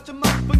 such a much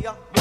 Yeah.